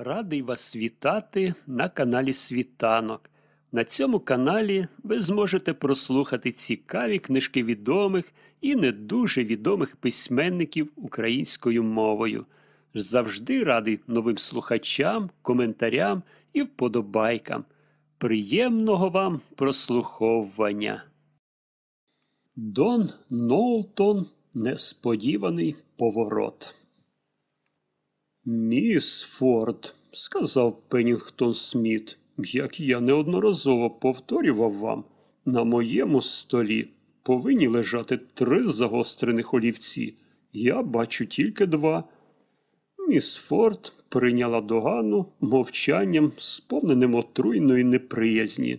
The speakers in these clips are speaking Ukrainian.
Радий вас вітати на каналі Світанок. На цьому каналі ви зможете прослухати цікаві книжки відомих і не дуже відомих письменників українською мовою. Завжди радий новим слухачам, коментарям і вподобайкам. Приємного вам прослуховування. Дон Ноултон Несподіваний поворот. Міс Форд, сказав Пеннінгтон Сміт, як я неодноразово повторював вам, на моєму столі повинні лежати три загострених олівці. Я бачу тільки два. Міс Форд прийняла догану мовчанням, сповненим отруйної неприязні.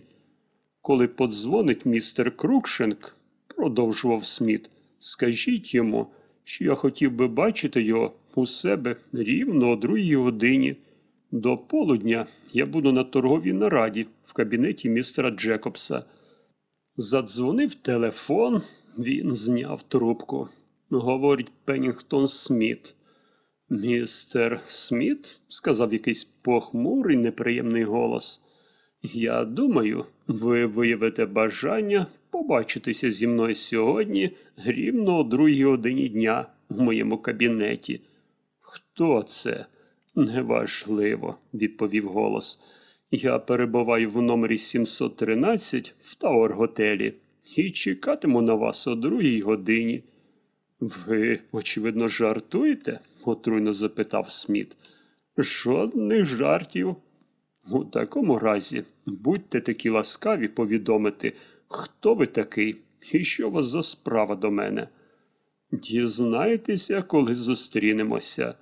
Коли подзвонить містер Крукшенк, продовжував Сміт, скажіть йому, що я хотів би бачити його у себе рівно о другій годині. До полудня я буду на торговій нараді в кабінеті містера Джекобса. Задзвонив телефон, він зняв трубку. Говорить Пеннінгтон Сміт. Містер Сміт, сказав якийсь похмурий неприємний голос. Я думаю, ви виявите бажання побачитися зі мною сьогодні рівно о другій годині дня в моєму кабінеті. Хто це? Неважливо, відповів голос. Я перебуваю в номері 713 в Тауер готелі і чекатиму на вас о другій годині. Ви, очевидно, жартуєте? отруйно запитав Сміт. Жодних жартів. У такому разі будьте такі ласкаві повідомити, хто ви такий і що вас за справа до мене. Дізнаєтеся, коли зустрінемося.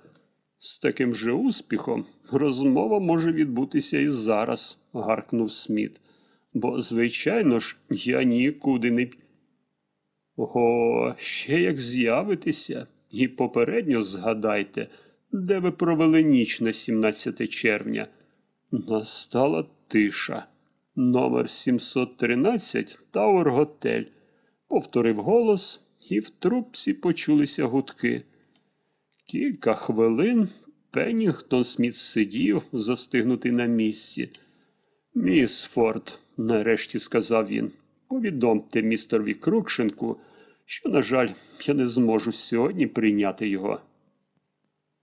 З таким же успіхом розмова може відбутися і зараз, гаркнув Сміт. Бо, звичайно ж, я нікуди не. О, ще як з'явитеся, і попередньо згадайте, де ви провели ніч на 17 червня. Настала тиша. Номер 713 Тауер Готель. Повторив голос, і в трубці почулися гудки. Кілька хвилин Пеннінгтон Сміт сидів, застигнутий на місці. Міс Форд, нарешті сказав він, повідомте містерові Крукшенку, що, на жаль, я не зможу сьогодні прийняти його.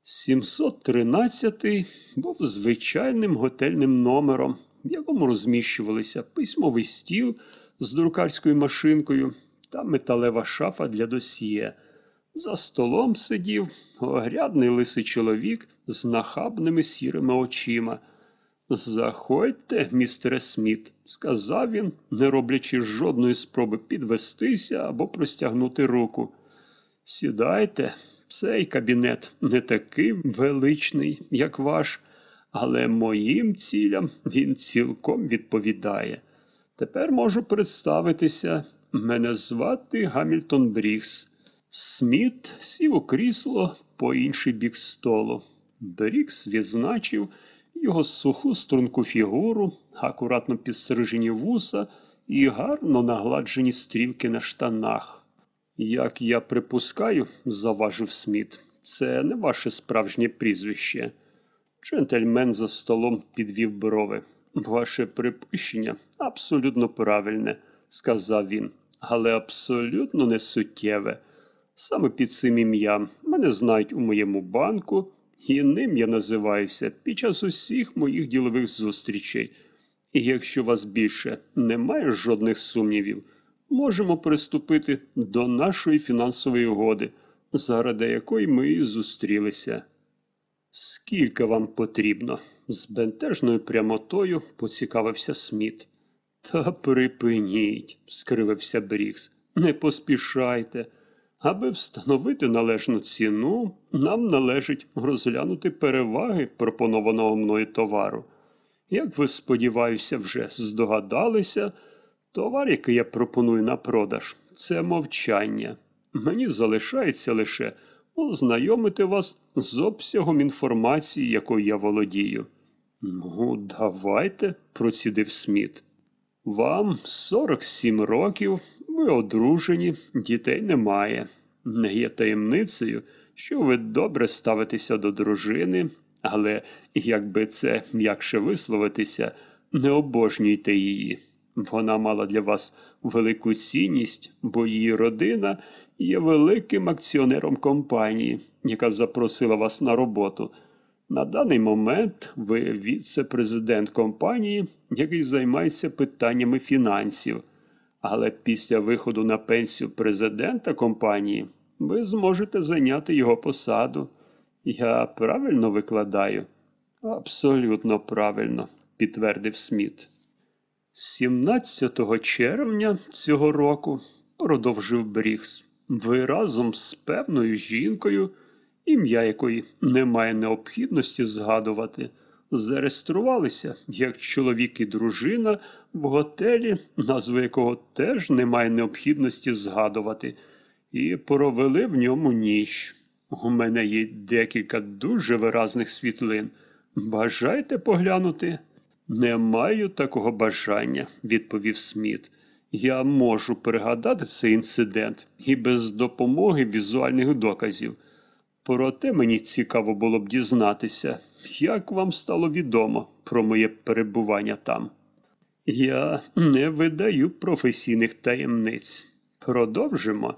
713-й був звичайним готельним номером, в якому розміщувалися письмовий стіл з друкарською машинкою та металева шафа для досьє. За столом сидів огрядний лисий чоловік з нахабними сірими очима. Заходьте, містере Сміт, сказав він, не роблячи жодної спроби підвестися або простягнути руку. Сідайте, цей кабінет не такий величний, як ваш, але моїм цілям він цілком відповідає. Тепер можу представитися. Мене звати Гамільтон Брікс. Сміт сів у крісло по інший бік столу. Брікс відзначив його суху струнку фігуру, акуратно підстрижені вуса і гарно нагладжені стрілки на штанах. Як я припускаю, заважив Сміт, це не ваше справжнє прізвище. Джентльмен за столом підвів брови. Ваше припущення абсолютно правильне, сказав він, але абсолютно не суттєве. Саме під цим ім'ям мене знають у моєму банку, і ним я називаюся під час усіх моїх ділових зустрічей. І якщо вас більше немає жодних сумнівів, можемо приступити до нашої фінансової угоди, заради якої ми і зустрілися. Скільки вам потрібно? з бентежною прямотою поцікавився Сміт. Та припиніть, скривився Брікс. Не поспішайте. Аби встановити належну ціну, нам належить розглянути переваги пропонованого мною товару. Як ви, сподіваюся, вже здогадалися, товар, який я пропоную на продаж, це мовчання. Мені залишається лише ознайомити вас з обсягом інформації, якою я володію. Ну, давайте, процідив Сміт. Вам 47 років, ви одружені, дітей немає. Не є таємницею, що ви добре ставитеся до дружини, Але, якби це м'якше висловитися, не обожнюйте її. Вона мала для вас велику цінність, бо її родина є великим акціонером компанії, яка запросила вас на роботу. На даний момент ви віце-президент компанії, який займається питаннями фінансів. Але після виходу на пенсію президента компанії ви зможете зайняти його посаду. Я правильно викладаю? Абсолютно правильно, підтвердив Сміт. 17 червня цього року, продовжив Брікс, ви разом з певною жінкою, ім'я якої немає необхідності згадувати, зареєструвалися як чоловік і дружина в готелі, назву якого теж немає необхідності згадувати, і провели в ньому ніч. У мене є декілька дуже виразних світлин. Бажаєте поглянути? Не маю такого бажання, відповів Сміт. Я можу пригадати цей інцидент і без допомоги візуальних доказів. Проте мені цікаво було б дізнатися, як вам стало відомо про моє перебування там. Я не видаю професійних таємниць. Продовжимо.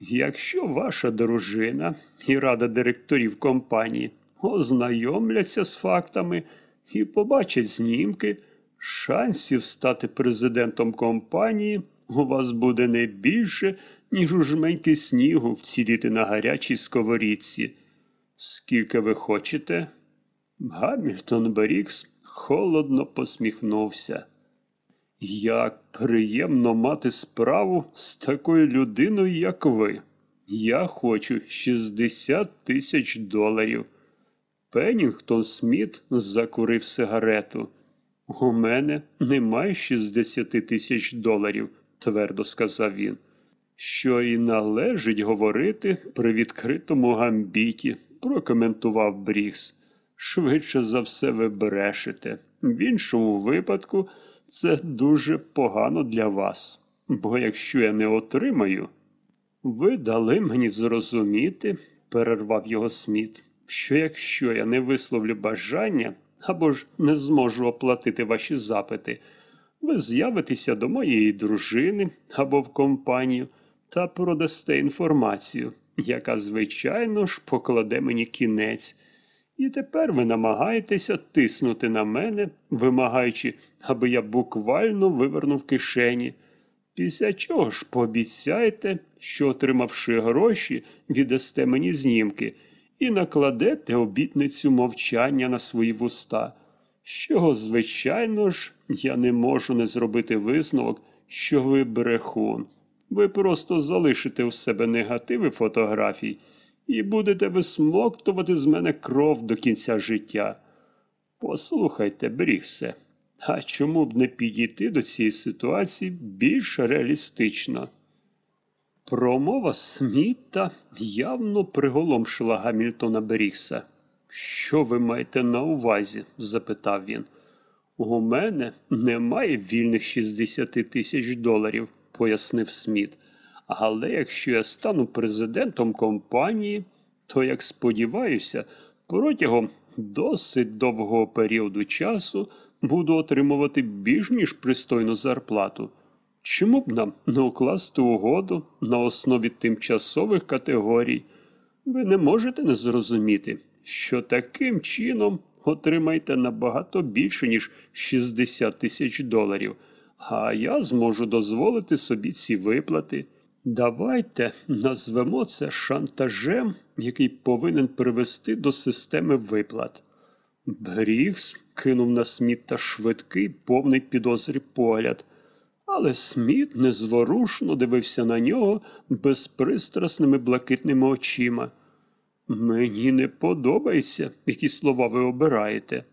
Якщо ваша дружина і рада директорів компанії ознайомляться з фактами і побачать знімки, шансів стати президентом компанії у вас буде не більше, ніж у жменьки снігу вціліти на гарячій сковорідці. Скільки ви хочете? Гамільтон Берікс холодно посміхнувся. Як приємно мати справу з такою людиною, як ви. Я хочу 60 тисяч доларів. Пеннінгтон Сміт закурив сигарету. У мене немає 60 тисяч доларів, твердо сказав він. Що і належить говорити при відкритому гамбіті, прокоментував Брікс. Швидше за все ви брешете. В іншому випадку це дуже погано для вас. Бо якщо я не отримаю, ви дали мені зрозуміти, перервав його Сміт, що якщо я не висловлю бажання або ж не зможу оплатити ваші запити, ви з'явитеся до моєї дружини або в компанію та продасте інформацію, яка, звичайно ж, покладе мені кінець. І тепер ви намагаєтеся тиснути на мене, вимагаючи, аби я буквально вивернув кишені. Після чого ж пообіцяєте, що, отримавши гроші, віддасте мені знімки і накладете обітницю мовчання на свої вуста. Що, звичайно ж, я не можу не зробити висновок, що ви брехун. Ви просто залишите у себе негативи фотографій і будете висмоктувати з мене кров до кінця життя. Послухайте, Бріксе, а чому б не підійти до цієї ситуації більш реалістично? Промова Сміта явно приголомшила Гамільтона Брікса. Що ви маєте на увазі? запитав він. У мене немає вільних 60 тисяч доларів, пояснив Сміт. Але якщо я стану президентом компанії, то, як сподіваюся, протягом досить довгого періоду часу буду отримувати більш ніж пристойну зарплату. Чому б нам не укласти угоду на основі тимчасових категорій? Ви не можете не зрозуміти, що таким чином отримаєте набагато більше, ніж 60 тисяч доларів, а я зможу дозволити собі ці виплати. Давайте назвемо це шантажем, який повинен привести до системи виплат. Брікс кинув на Сміта швидкий, повний підозрі погляд, але Сміт незворушно дивився на нього безпристрасними блакитними очима. Мені не подобається, які слова ви обираєте,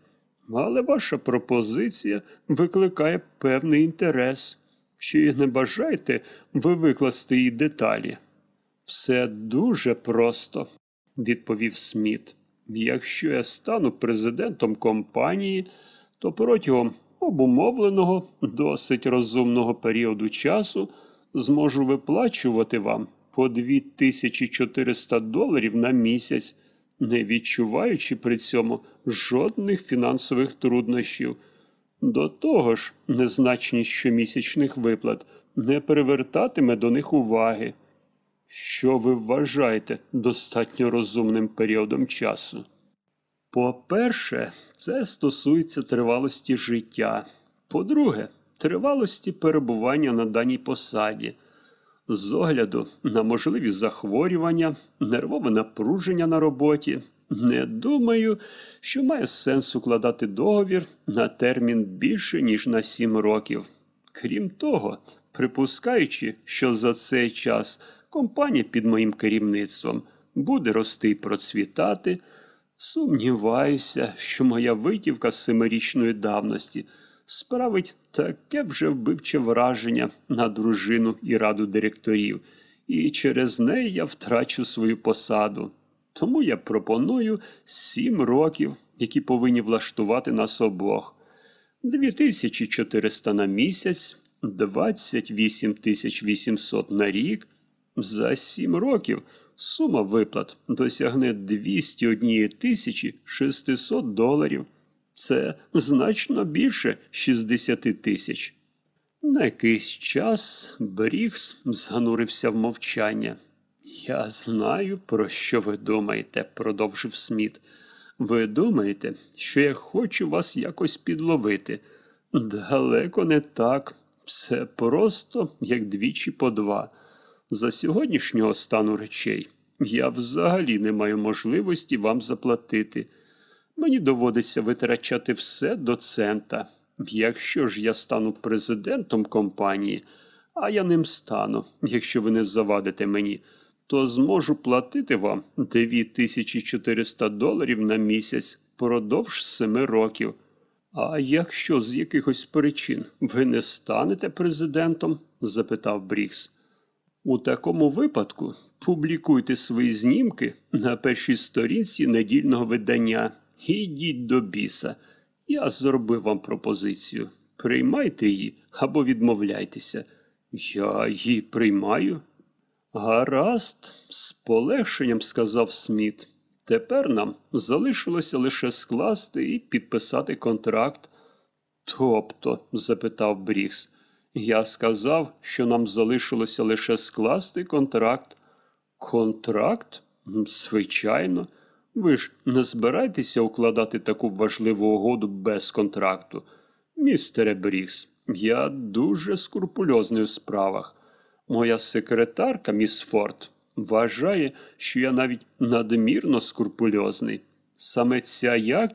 але ваша пропозиція викликає певний інтерес. Чи не бажаєте ви викласти її деталі? Все дуже просто, відповів Сміт. Якщо я стану президентом компанії, то протягом обумовленого, досить розумного періоду часу зможу виплачувати вам по 2400 доларів на місяць. Не відчуваючи при цьому жодних фінансових труднощів. До того ж, незначність щомісячних виплат не привертатиме до них уваги. Що ви вважаєте достатньо розумним періодом часу? По-перше, це стосується тривалості життя. По-друге, тривалості перебування на даній посаді. З огляду на можливі захворювання, нервове напруження на роботі, не думаю, що має сенс укладати договір на термін більше, ніж на сім років. Крім того, припускаючи, що за цей час компанія під моїм керівництвом буде рости і процвітати, сумніваюся, що моя витівка з семирічної давності справить таке вже вбивче враження на дружину і раду директорів, і через неї я втрачу свою посаду. Тому я пропоную сім років, які повинні влаштувати нас обох. 2400 на місяць, 28 800 на рік. За сім років сума виплат досягне 201 тисячі 600 доларів. Це значно більше 60 тисяч. На якийсь час Брікс занурився в мовчання. Я знаю, про що ви думаєте, продовжив Сміт. Ви думаєте, що я хочу вас якось підловити? Далеко не так. Це просто як двічі по два. За сьогоднішнього стану речей я взагалі не маю можливості вам заплатити. Мені доводиться витрачати все до цента. Якщо ж я стану президентом компанії, а я ним стану, якщо ви не завадите мені, то зможу платити вам 9400 доларів на місяць продовж семи років. А якщо з якихось причин ви не станете президентом? запитав Брікс. У такому випадку публікуйте свої знімки на першій сторінці недільного видання. Ідіть до біса. Я зробив вам пропозицію. Приймайте її або відмовляйтеся. Я її приймаю. Гаразд, з полегшенням сказав Сміт. Тепер нам залишилося лише скласти і підписати контракт. Тобто, запитав Брікс, я сказав, що нам залишилося лише скласти контракт. Контракт? Звичайно. Ви ж не збираєтеся укладати таку важливу угоду без контракту. Містере Брікс, я дуже скрупульозний у справах. Моя секретарка, міс Форд, вважає, що я навіть надмірно скрупульозний. Саме ця якість